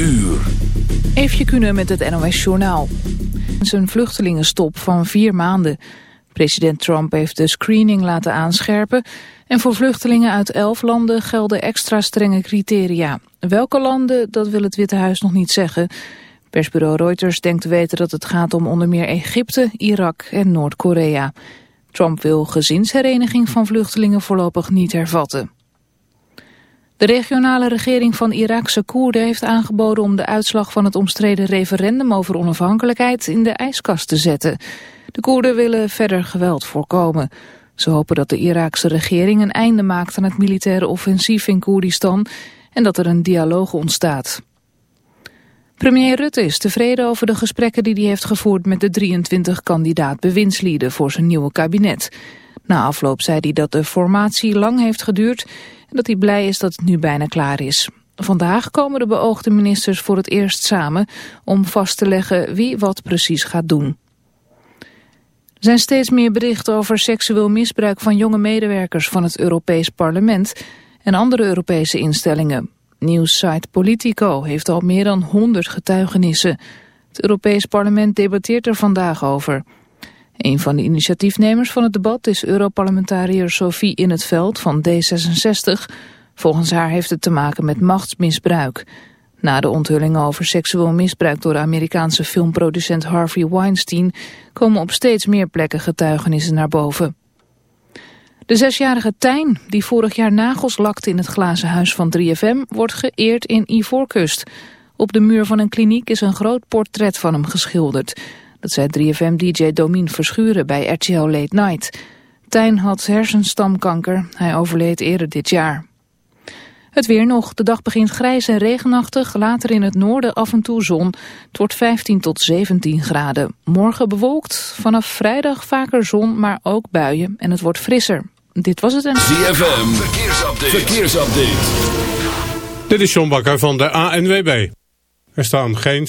uur. Eefje kunnen met het NOS Journaal. Zijn vluchtelingenstop van vier maanden. President Trump heeft de screening laten aanscherpen... en voor vluchtelingen uit elf landen gelden extra strenge criteria. Welke landen, dat wil het Witte Huis nog niet zeggen. Persbureau Reuters denkt te weten dat het gaat om onder meer Egypte, Irak en Noord-Korea. Trump wil gezinshereniging van vluchtelingen voorlopig niet hervatten. De regionale regering van Iraakse Koerden heeft aangeboden om de uitslag van het omstreden referendum over onafhankelijkheid in de ijskast te zetten. De Koerden willen verder geweld voorkomen. Ze hopen dat de Iraakse regering een einde maakt aan het militaire offensief in Koerdistan en dat er een dialoog ontstaat. Premier Rutte is tevreden over de gesprekken die hij heeft gevoerd met de 23 kandidaat bewindslieden voor zijn nieuwe kabinet. Na afloop zei hij dat de formatie lang heeft geduurd en dat hij blij is dat het nu bijna klaar is. Vandaag komen de beoogde ministers voor het eerst samen om vast te leggen wie wat precies gaat doen. Er zijn steeds meer berichten over seksueel misbruik van jonge medewerkers van het Europees Parlement en andere Europese instellingen. Nieuwssite Politico heeft al meer dan 100 getuigenissen. Het Europees Parlement debatteert er vandaag over. Een van de initiatiefnemers van het debat is Europarlementariër Sophie In het Veld van D66. Volgens haar heeft het te maken met machtsmisbruik. Na de onthulling over seksueel misbruik door Amerikaanse filmproducent Harvey Weinstein komen op steeds meer plekken getuigenissen naar boven. De zesjarige Tijn, die vorig jaar nagels lakte in het glazen huis van 3FM, wordt geëerd in Ivoorkust. Op de muur van een kliniek is een groot portret van hem geschilderd. Dat zei 3FM-dj Domien Verschuren bij RTL Late Night. Tijn had hersenstamkanker. Hij overleed eerder dit jaar. Het weer nog. De dag begint grijs en regenachtig. Later in het noorden af en toe zon. Het wordt 15 tot 17 graden. Morgen bewolkt. Vanaf vrijdag vaker zon, maar ook buien. En het wordt frisser. Dit was het en... ZFM. Verkeersupdate. Verkeersupdate. Dit is John Bakker van de ANWB. Er staan geen...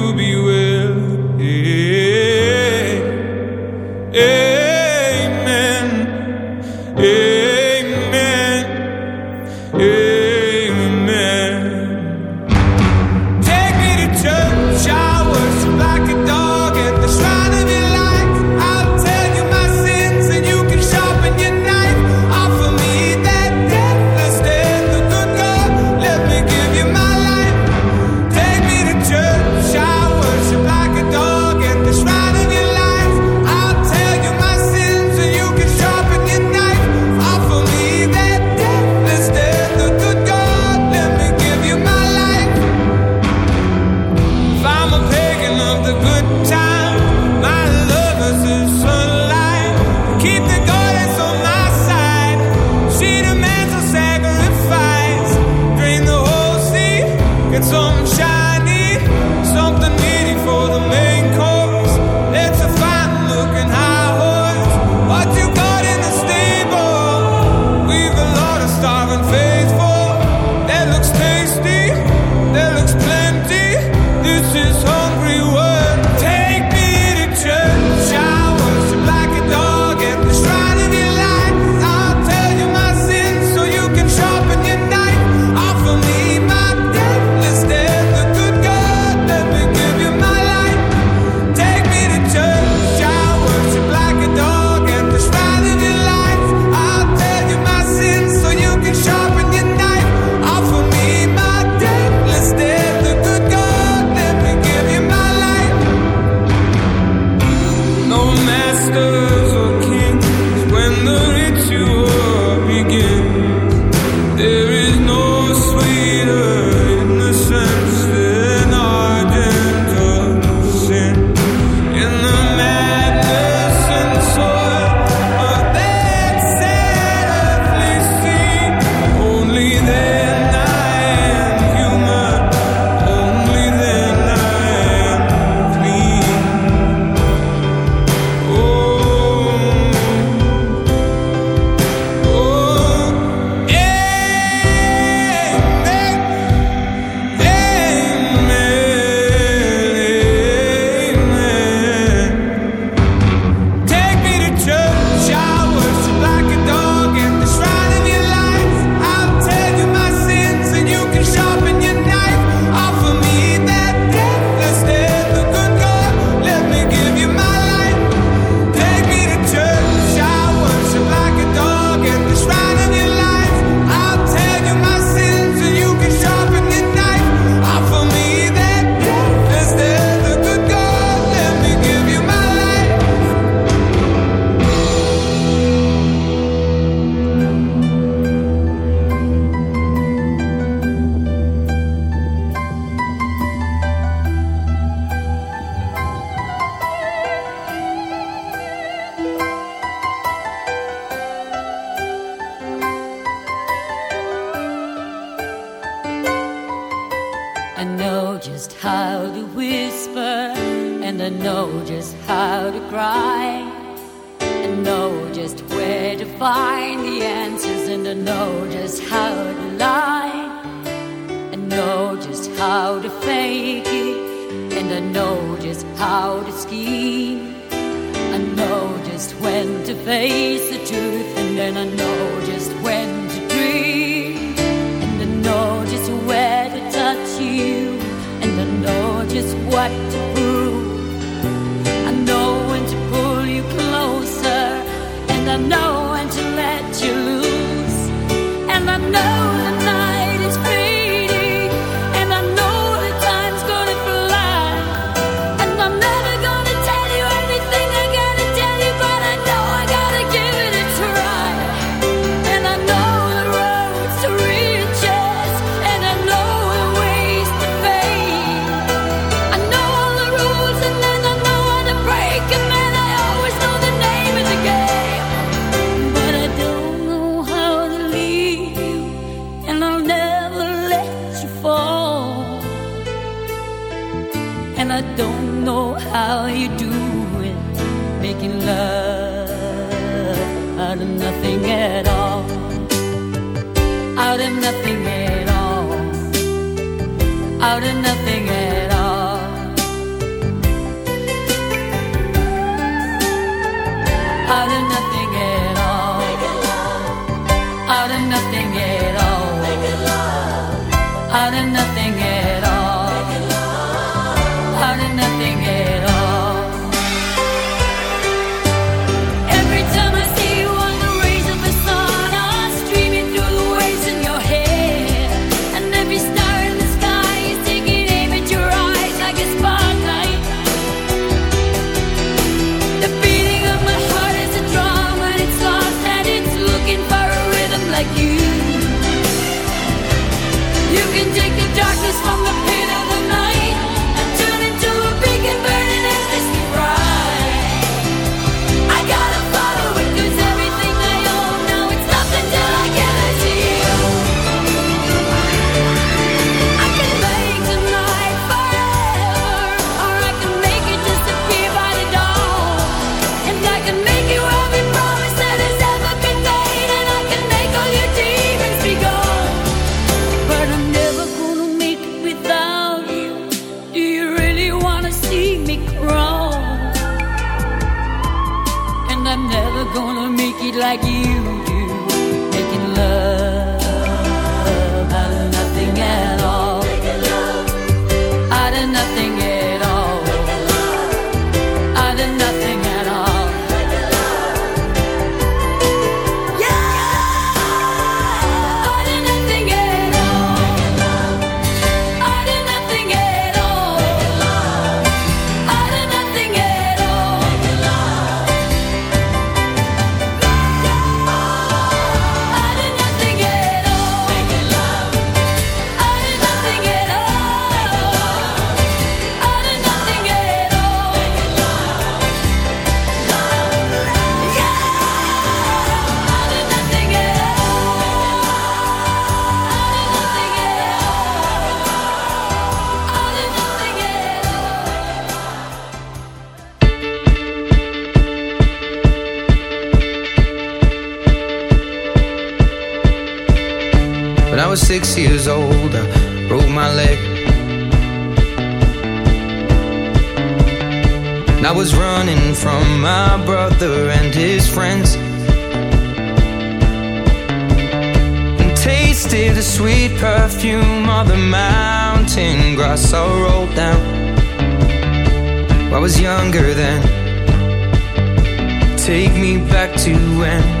to end.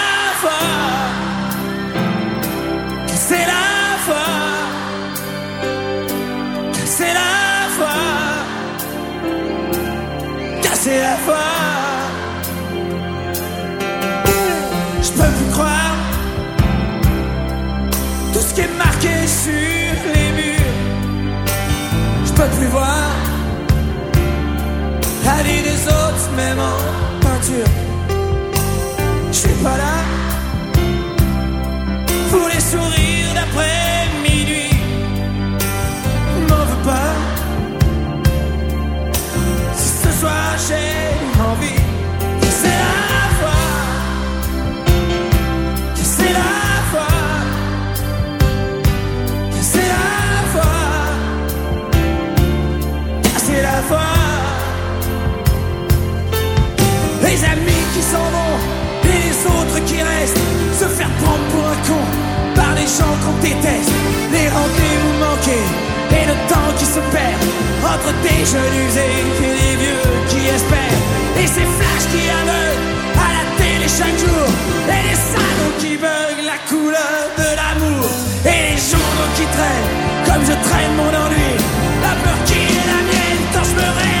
voir La vie des autres même en peinture je suis pas là pour les sourires d'après minuit. Qui restent se faire prendre pour un con par les gens qui ont déteste les rendez-vous manqués et le temps qui se perd entre des jeunes usés et des vieux qui espèrent. Et ces flashs qui aveuglent à la télé chaque jour et les salons qui veulent la couleur de l'amour et les journaux qui traînent comme je traîne mon ennui. La peur qui est la mienne quand je me réveille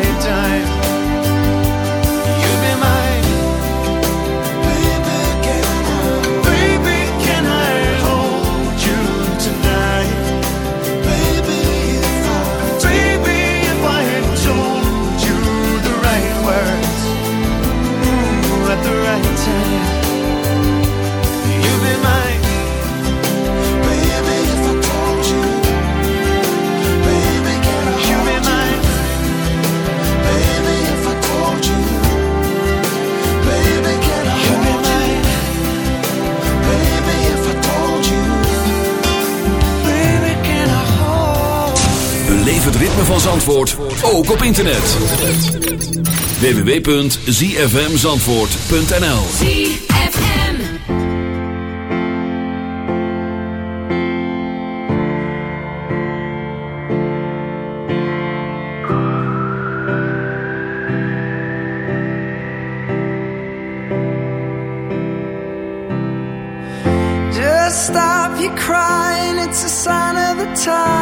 night time. Zandvoort ook op internet. www.zfmzandvoort.nl ZFM Just stop your crying, it's a sign of the time.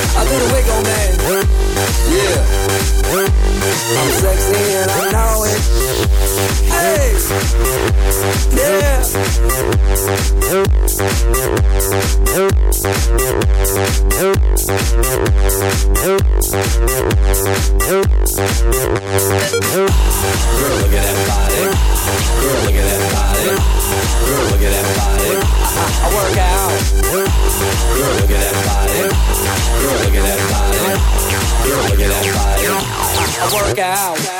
I do the wiggle, man. Yeah. I'm sexy and I know it. Hey. Yeah. Girl, look at that body. Girl, look at that body. Girl, look at that body. I, work out. Girl, look at that body. Look at that body. Look at that body. I, work out.